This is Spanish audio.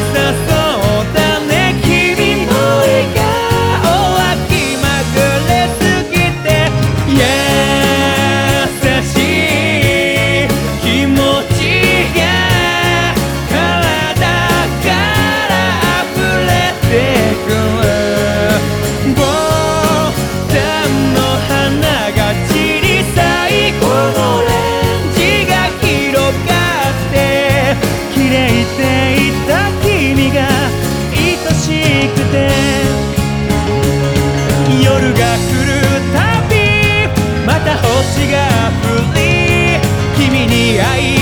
Hasta hay